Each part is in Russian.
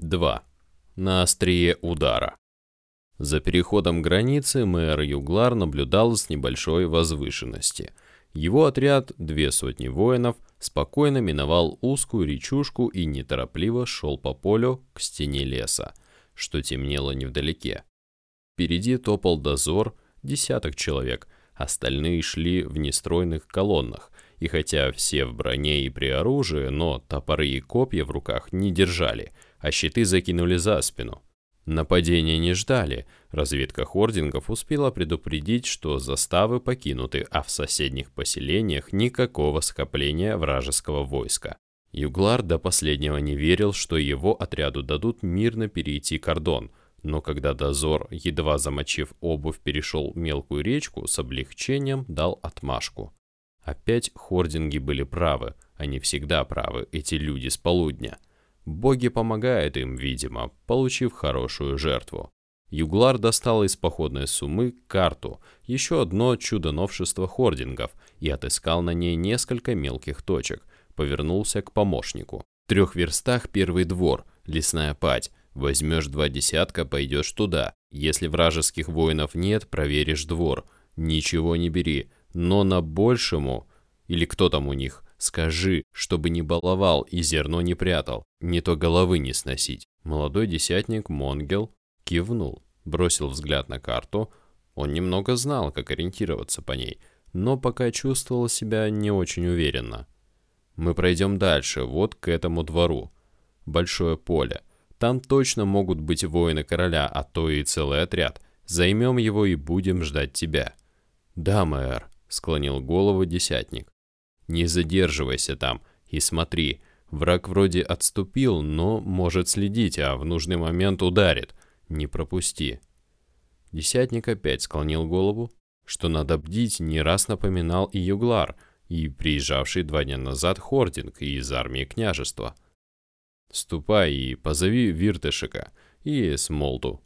2. На острие удара. За переходом границы мэр Юглар наблюдал с небольшой возвышенности. Его отряд, две сотни воинов, спокойно миновал узкую речушку и неторопливо шел по полю к стене леса, что темнело невдалеке. Впереди топал дозор, десяток человек, остальные шли в нестройных колоннах, и хотя все в броне и при оружии, но топоры и копья в руках не держали, а щиты закинули за спину. Нападения не ждали, разведка хордингов успела предупредить, что заставы покинуты, а в соседних поселениях никакого скопления вражеского войска. Юглар до последнего не верил, что его отряду дадут мирно перейти кордон, но когда дозор, едва замочив обувь, перешел мелкую речку, с облегчением дал отмашку. Опять хординги были правы, они всегда правы, эти люди с полудня. Боги помогают им, видимо, получив хорошую жертву. Юглар достал из походной суммы карту, еще одно чудо новшества хордингов, и отыскал на ней несколько мелких точек. Повернулся к помощнику. В трех верстах первый двор, лесная пать. Возьмешь два десятка, пойдешь туда. Если вражеских воинов нет, проверишь двор. Ничего не бери, но на большему, или кто там у них, скажи, чтобы не баловал и зерно не прятал, не то головы не сносить. Молодой десятник Монгел кивнул, бросил взгляд на карту. Он немного знал, как ориентироваться по ней, но пока чувствовал себя не очень уверенно. Мы пройдем дальше, вот к этому двору. Большое поле. Там точно могут быть воины короля, а то и целый отряд. Займем его и будем ждать тебя. Да, мэр, склонил голову десятник. Не задерживайся там и смотри. Враг вроде отступил, но может следить, а в нужный момент ударит. Не пропусти. Десятник опять склонил голову. Что надо бдить, не раз напоминал и Юглар, и приезжавший два дня назад Хординг из армии княжества. «Ступай и позови Виртышика и Смолту».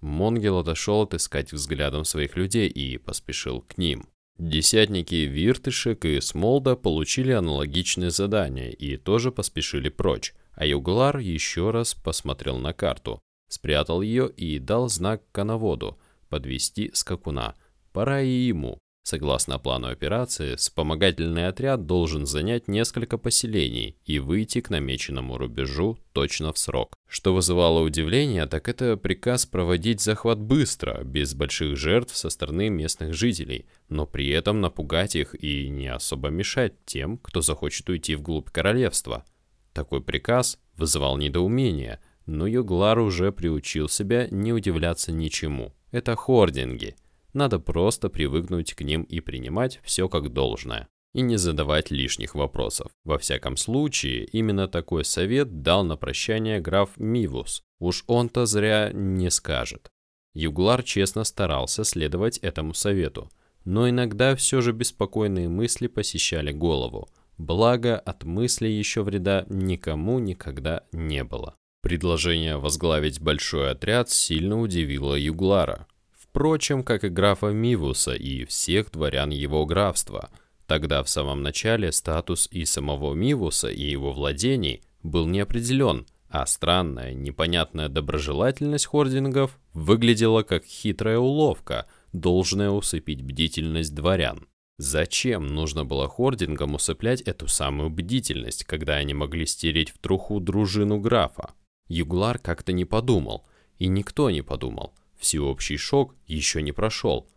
Монгел отошел отыскать взглядом своих людей и поспешил к ним. Десятники Виртышек и Смолда получили аналогичные задания и тоже поспешили прочь, а Юглар еще раз посмотрел на карту, спрятал ее и дал знак коноводу подвести скакуна. Пора и ему. Согласно плану операции, вспомогательный отряд должен занять несколько поселений и выйти к намеченному рубежу точно в срок. Что вызывало удивление, так это приказ проводить захват быстро, без больших жертв со стороны местных жителей, но при этом напугать их и не особо мешать тем, кто захочет уйти вглубь королевства. Такой приказ вызывал недоумение, но Юглар уже приучил себя не удивляться ничему. Это хординги – надо просто привыкнуть к ним и принимать все как должное. И не задавать лишних вопросов. Во всяком случае, именно такой совет дал на прощание граф Мивус. Уж он-то зря не скажет. Юглар честно старался следовать этому совету. Но иногда все же беспокойные мысли посещали голову. Благо, от мысли еще вреда никому никогда не было. Предложение возглавить большой отряд сильно удивило Юглара. Впрочем, как и графа Мивуса и всех дворян его графства. Тогда в самом начале статус и самого Мивуса, и его владений был неопределен, а странная, непонятная доброжелательность хордингов выглядела как хитрая уловка, должная усыпить бдительность дворян. Зачем нужно было хордингам усыплять эту самую бдительность, когда они могли стереть в труху дружину графа? Юглар как-то не подумал, и никто не подумал. Всеобщий шок еще не прошел.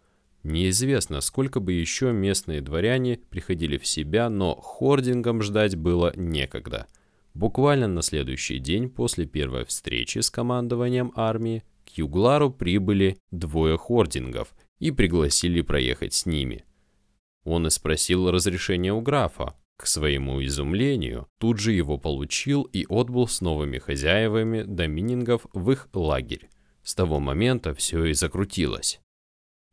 Неизвестно, сколько бы еще местные дворяне приходили в себя, но хордингам ждать было некогда. Буквально на следующий день после первой встречи с командованием армии к Юглару прибыли двое хордингов и пригласили проехать с ними. Он и спросил разрешения у графа. К своему изумлению, тут же его получил и отбыл с новыми хозяевами доминингов в их лагерь. С того момента все и закрутилось.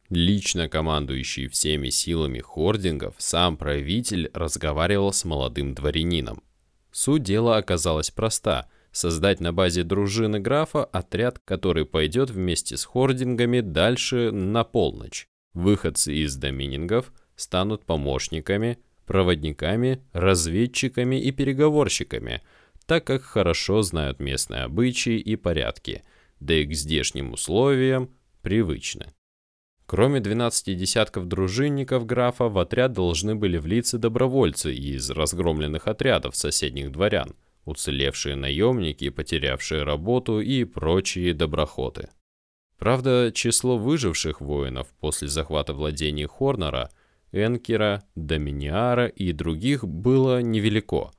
Лично командующий всеми силами хордингов, сам правитель разговаривал с молодым дворянином. Суть дела оказалась проста – создать на базе дружины графа отряд, который пойдет вместе с хордингами дальше на полночь. Выходцы из доминингов станут помощниками, проводниками, разведчиками и переговорщиками – так как хорошо знают местные обычаи и порядки, да и к здешним условиям привычны. Кроме 12 десятков дружинников графа, в отряд должны были влиться добровольцы из разгромленных отрядов соседних дворян, уцелевшие наемники, потерявшие работу и прочие доброхоты. Правда, число выживших воинов после захвата владений Хорнера, Энкера, Доминиара и других было невелико,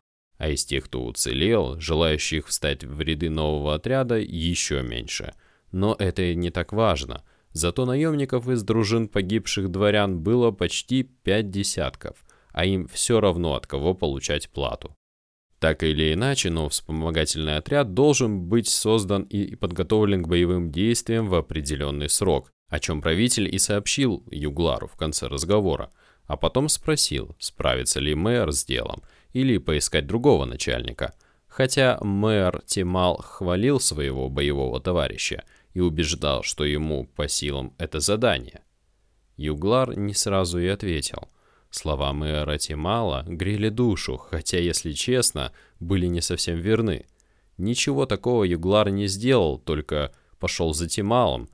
а из тех, кто уцелел, желающих встать в ряды нового отряда, еще меньше. Но это не так важно. Зато наемников из дружин погибших дворян было почти пять десятков, а им все равно от кого получать плату. Так или иначе, но вспомогательный отряд должен быть создан и подготовлен к боевым действиям в определенный срок, о чем правитель и сообщил Юглару в конце разговора, а потом спросил, справится ли мэр с делом или поискать другого начальника. Хотя мэр Тимал хвалил своего боевого товарища и убеждал, что ему по силам это задание. Юглар не сразу и ответил – Слова мэра Тимала грели душу, хотя, если честно, были не совсем верны. Ничего такого Юглар не сделал, только пошел за Тималом,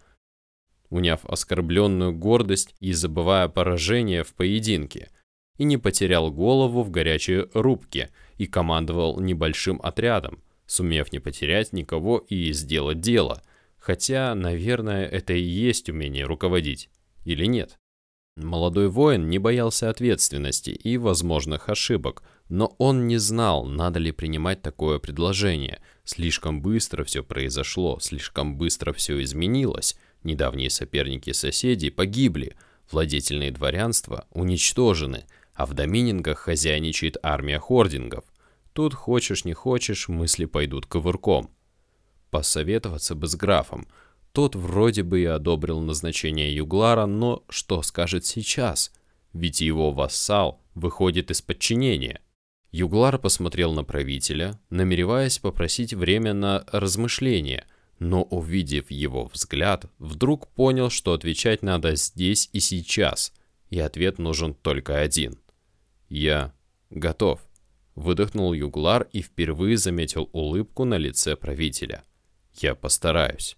уняв оскорбленную гордость и забывая поражение в поединке, и не потерял голову в горячей рубке и командовал небольшим отрядом, сумев не потерять никого и сделать дело, хотя, наверное, это и есть умение руководить, или нет. Молодой воин не боялся ответственности и возможных ошибок, но он не знал, надо ли принимать такое предложение. Слишком быстро все произошло, слишком быстро все изменилось. Недавние соперники-соседи погибли, владетельные дворянства уничтожены, а в доминингах хозяйничает армия хордингов. Тут хочешь не хочешь, мысли пойдут ковырком. Посоветоваться бы с графом – тот вроде бы и одобрил назначение Юглара, но что скажет сейчас? Ведь его вассал выходит из подчинения. Юглар посмотрел на правителя, намереваясь попросить время на размышление, но, увидев его взгляд, вдруг понял, что отвечать надо здесь и сейчас, и ответ нужен только один. «Я готов», — выдохнул Юглар и впервые заметил улыбку на лице правителя. «Я постараюсь».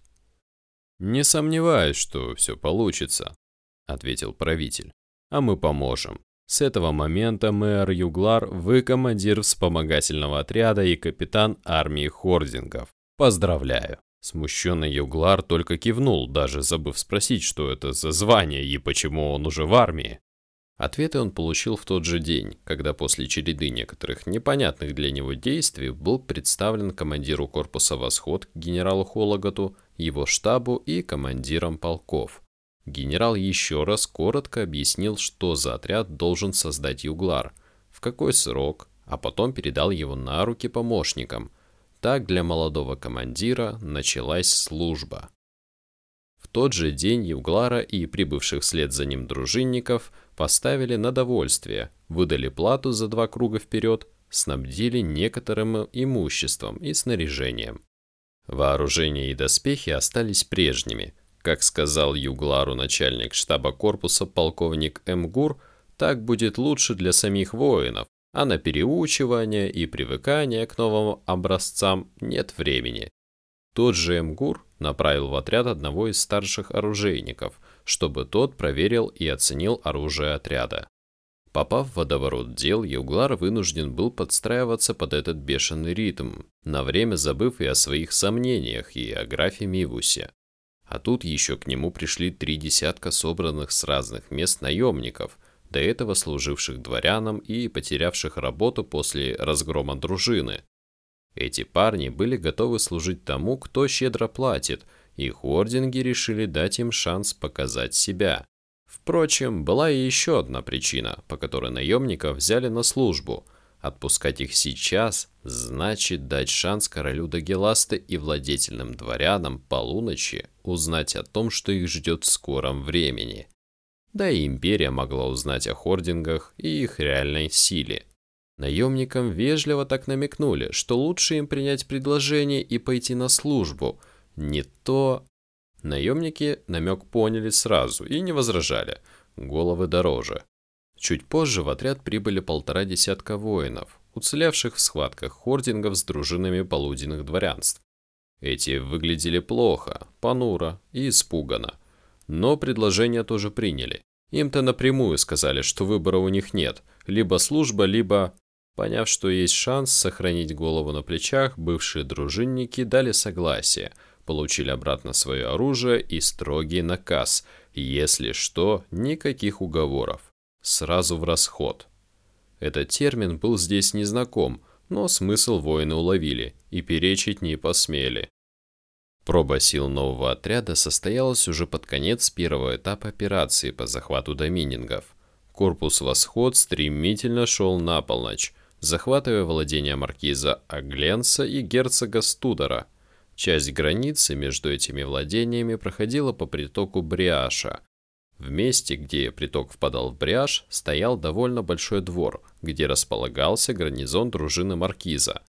«Не сомневаюсь, что все получится», — ответил правитель. «А мы поможем. С этого момента мэр Юглар, вы командир вспомогательного отряда и капитан армии хордингов. Поздравляю». Смущенный Юглар только кивнул, даже забыв спросить, что это за звание и почему он уже в армии. Ответы он получил в тот же день, когда после череды некоторых непонятных для него действий был представлен командиру корпуса «Восход» генералу Хологоту его штабу и командирам полков. Генерал еще раз коротко объяснил, что за отряд должен создать Юглар, в какой срок, а потом передал его на руки помощникам. Так для молодого командира началась служба. В тот же день Юглара и прибывших вслед за ним дружинников поставили на довольствие, выдали плату за два круга вперед, снабдили некоторым имуществом и снаряжением. Вооружение и доспехи остались прежними. Как сказал Юглару начальник штаба корпуса полковник Мгур, так будет лучше для самих воинов, а на переучивание и привыкание к новым образцам нет времени. Тот же Мгур направил в отряд одного из старших оружейников, чтобы тот проверил и оценил оружие отряда. Попав в водоворот дел, Юглар вынужден был подстраиваться под этот бешеный ритм, на время забыв и о своих сомнениях, и о графе Мивусе. А тут еще к нему пришли три десятка собранных с разных мест наемников, до этого служивших дворянам и потерявших работу после разгрома дружины. Эти парни были готовы служить тому, кто щедро платит, и хординги решили дать им шанс показать себя. Впрочем, была и еще одна причина, по которой наемников взяли на службу. Отпускать их сейчас значит дать шанс королю Дагеласты и владетельным дворянам полуночи узнать о том, что их ждет в скором времени. Да и империя могла узнать о хордингах и их реальной силе. Наемникам вежливо так намекнули, что лучше им принять предложение и пойти на службу. Не то Наемники намек поняли сразу и не возражали. Головы дороже. Чуть позже в отряд прибыли полтора десятка воинов. уцелевших в схватках хордингов с дружинами полуденных дворянств. Эти выглядели плохо, понуро и испуганно. Но предложение тоже приняли. Им-то напрямую сказали, что выбора у них нет. Либо служба, либо... Поняв, что есть шанс сохранить голову на плечах, бывшие дружинники дали согласие, получили обратно свое оружие и строгий наказ. Если что, никаких уговоров. Сразу в расход. Этот термин был здесь незнаком, но смысл воины уловили и перечить не посмели. Проба сил нового отряда состоялась уже под конец первого этапа операции по захвату доминингов. Корпус «Восход» стремительно шел на полночь, захватывая владения маркиза Агленса и герцога Студора. Часть границы между этими владениями проходила по притоку Бриаша, в месте, где приток впадал в Бриаж, стоял довольно большой двор, где располагался гарнизон дружины Маркиза.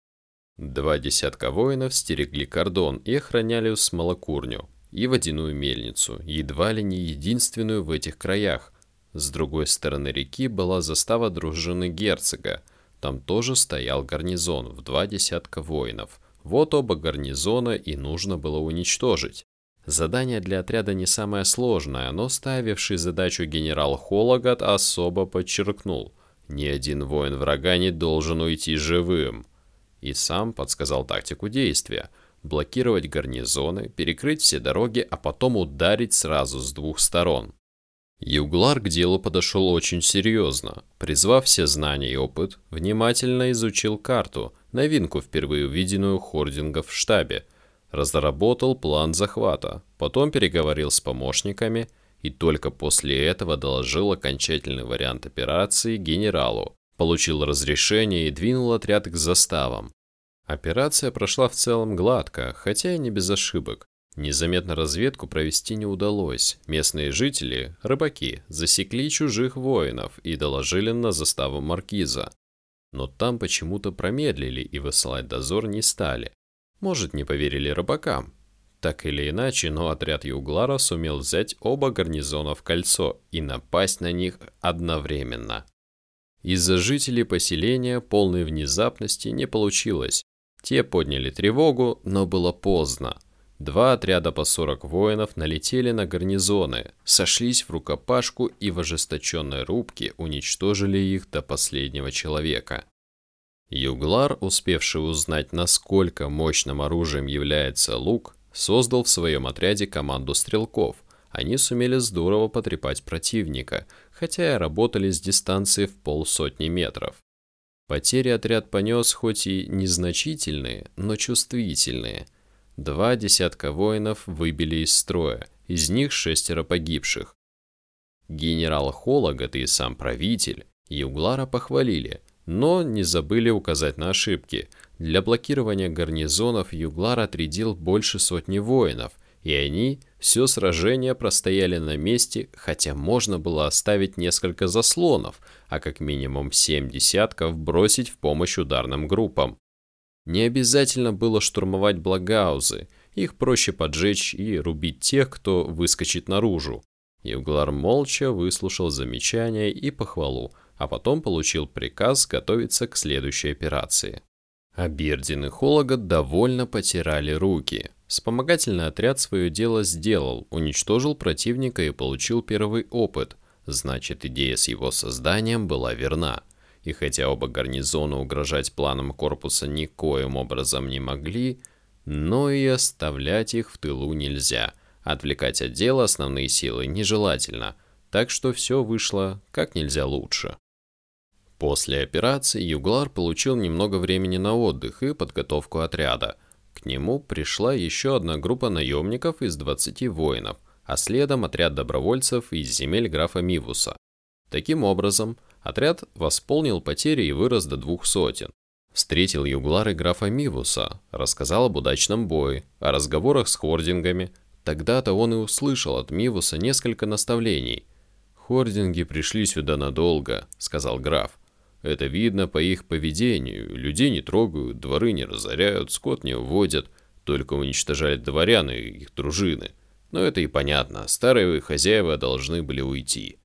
Два десятка воинов стерегли кордон и охраняли смолокурню и водяную мельницу, едва ли не единственную в этих краях. С другой стороны реки была застава дружины герцога. Там тоже стоял гарнизон в два десятка воинов. Вот оба гарнизона и нужно было уничтожить. Задание для отряда не самое сложное, но ставивший задачу генерал Хологат особо подчеркнул. Ни один воин врага не должен уйти живым. И сам подсказал тактику действия. Блокировать гарнизоны, перекрыть все дороги, а потом ударить сразу с двух сторон. Юглар к делу подошел очень серьезно. Призвав все знания и опыт, внимательно изучил карту, новинку, впервые увиденную хордингов в штабе – разработал план захвата, потом переговорил с помощниками и только после этого доложил окончательный вариант операции генералу, получил разрешение и двинул отряд к заставам. Операция прошла в целом гладко, хотя и не без ошибок. Незаметно разведку провести не удалось. Местные жители, рыбаки, засекли чужих воинов и доложили на заставу маркиза. Но там почему-то промедлили и высылать дозор не стали. Может, не поверили рыбакам. Так или иначе, но отряд Юглара сумел взять оба гарнизона в кольцо и напасть на них одновременно. Из-за жителей поселения полной внезапности не получилось. Те подняли тревогу, но было поздно. Два отряда по 40 воинов налетели на гарнизоны, сошлись в рукопашку и в ожесточенной рубке уничтожили их до последнего человека. Юглар, успевший узнать, насколько мощным оружием является лук, создал в своем отряде команду стрелков. Они сумели здорово потрепать противника, хотя и работали с дистанции в полсотни метров. Потери отряд понес хоть и незначительные, но чувствительные. Два десятка воинов выбили из строя, из них шестеро погибших. Генерал Хологат и сам правитель Юглара похвалили – но не забыли указать на ошибки. Для блокирования гарнизонов Юглар отрядил больше сотни воинов, и они все сражение простояли на месте, хотя можно было оставить несколько заслонов, а как минимум семь десятков бросить в помощь ударным группам. Не обязательно было штурмовать благаузы, их проще поджечь и рубить тех, кто выскочит наружу. Евглар молча выслушал замечания и похвалу, а потом получил приказ готовиться к следующей операции. А Бирдин и Хологот довольно потирали руки. Вспомогательный отряд свое дело сделал, уничтожил противника и получил первый опыт. Значит, идея с его созданием была верна. И хотя оба гарнизона угрожать планам корпуса никоим образом не могли, но и оставлять их в тылу нельзя. Отвлекать от дела основные силы нежелательно, так что все вышло как нельзя лучше. После операции Юглар получил немного времени на отдых и подготовку отряда. К нему пришла еще одна группа наемников из 20 воинов, а следом отряд добровольцев из земель графа Мивуса. Таким образом, отряд восполнил потери и вырос до двух сотен. Встретил Юглар и графа Мивуса, рассказал об удачном бое, о разговорах с хордингами. Тогда-то он и услышал от Мивуса несколько наставлений. «Хординги пришли сюда надолго», — сказал граф. Это видно по их поведению. Людей не трогают, дворы не разоряют, скот не уводят, только уничтожают дворян и их дружины. Но это и понятно, старые хозяева должны были уйти.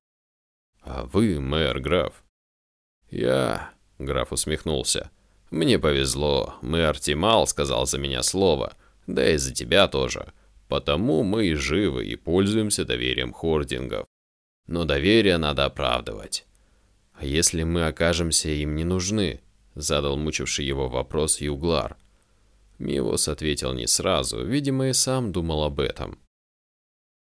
А вы, мэр, граф? Я... Граф усмехнулся. «Мне повезло. Мэр Тимал сказал за меня слово. Да и за тебя тоже. Потому мы и живы и пользуемся доверием хордингов. Но доверие надо оправдывать. А если мы окажемся им не нужны?» Задал мучивший его вопрос Юглар. Мивос ответил не сразу, видимо, и сам думал об этом.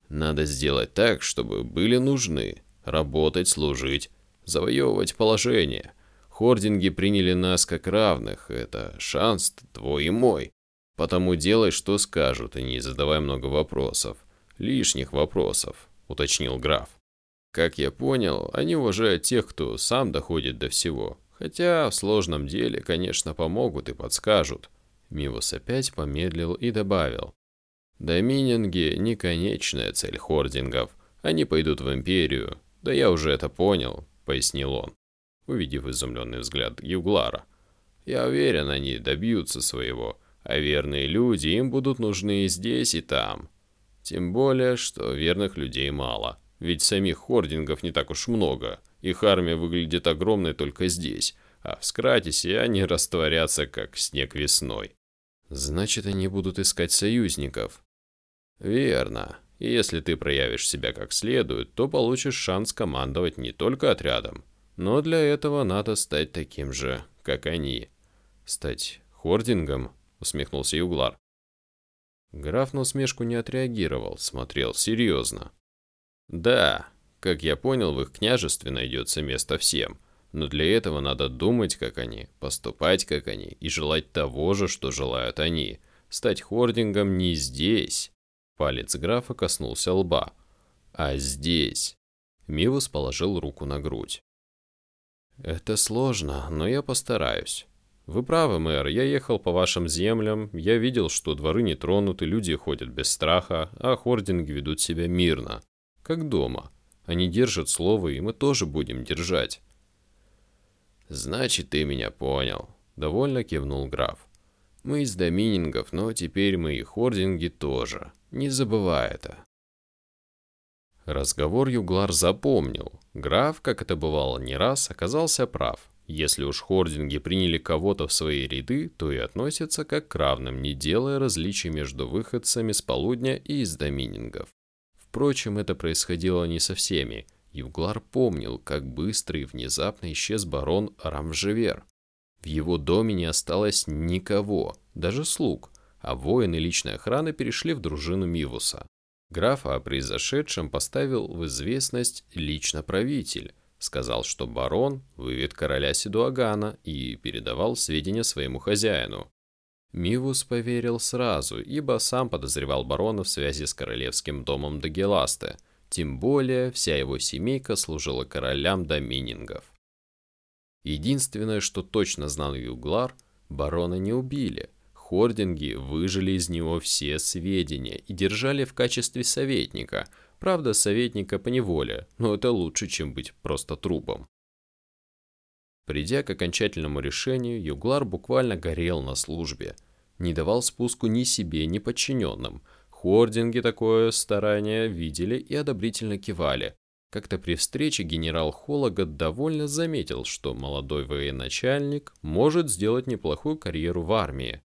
«Надо сделать так, чтобы были нужны. Работать, служить, завоевывать положение. Хординги приняли нас как равных, это шанс твой и мой. Потому делай, что скажут, и не задавай много вопросов. Лишних вопросов», — уточнил граф. «Как я понял, они уважают тех, кто сам доходит до всего. Хотя в сложном деле, конечно, помогут и подскажут». Мивус опять помедлил и добавил. «Домининги — не конечная цель хордингов. Они пойдут в Империю. Да я уже это понял», — пояснил он, увидев изумленный взгляд Юглара. «Я уверен, они добьются своего, а верные люди им будут нужны и здесь, и там. Тем более, что верных людей мало, ведь самих хордингов не так уж много. Их армия выглядит огромной только здесь, а в Скратисе они растворятся, как снег весной. Значит, они будут искать союзников. Верно. И если ты проявишь себя как следует, то получишь шанс командовать не только отрядом. Но для этого надо стать таким же, как они. Стать хордингом, усмехнулся Юглар. Граф на усмешку не отреагировал, смотрел серьезно. Да, как я понял, в их княжестве найдется место всем. Но для этого надо думать, как они, поступать, как они, и желать того же, что желают они. Стать хордингом не здесь. Палец графа коснулся лба. А здесь. Мивус положил руку на грудь. «Это сложно, но я постараюсь. Вы правы, мэр, я ехал по вашим землям, я видел, что дворы не тронуты, люди ходят без страха, а хординги ведут себя мирно. Как дома. Они держат слово, и мы тоже будем держать. «Значит, ты меня понял», — довольно кивнул граф. «Мы из доминингов, но теперь мы и хординги тоже. Не забывай это». Разговор Юглар запомнил. Граф, как это бывало не раз, оказался прав. Если уж хординги приняли кого-то в свои ряды, то и относятся как к равным, не делая различий между выходцами с полудня и из доминингов. Впрочем, это происходило не со всеми. Юглар помнил, как быстро и внезапно исчез барон Рамжевер. В его доме не осталось никого, даже слуг, а воины личной охраны перешли в дружину Мивуса. Графа о произошедшем поставил в известность лично правитель, сказал, что барон вывед короля Сидуагана и передавал сведения своему хозяину. Мивус поверил сразу, ибо сам подозревал барона в связи с королевским домом Дагеласте – тем более вся его семейка служила королям доминингов. Единственное, что точно знал Юглар, барона не убили. Хординги выжили из него все сведения и держали в качестве советника. Правда, советника по неволе, но это лучше, чем быть просто трупом. Придя к окончательному решению, Юглар буквально горел на службе. Не давал спуску ни себе, ни подчиненным – Хординги такое старание видели и одобрительно кивали. Как-то при встрече генерал Хологот довольно заметил, что молодой военачальник может сделать неплохую карьеру в армии.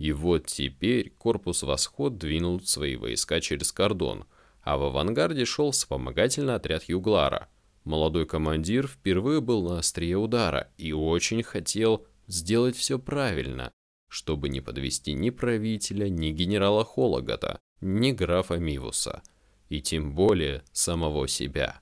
И вот теперь корпус «Восход» двинул свои войска через кордон, а в авангарде шел вспомогательный отряд Юглара. Молодой командир впервые был на острие удара и очень хотел сделать все правильно чтобы не подвести ни правителя, ни генерала Хологота, ни графа Мивуса, и тем более самого себя.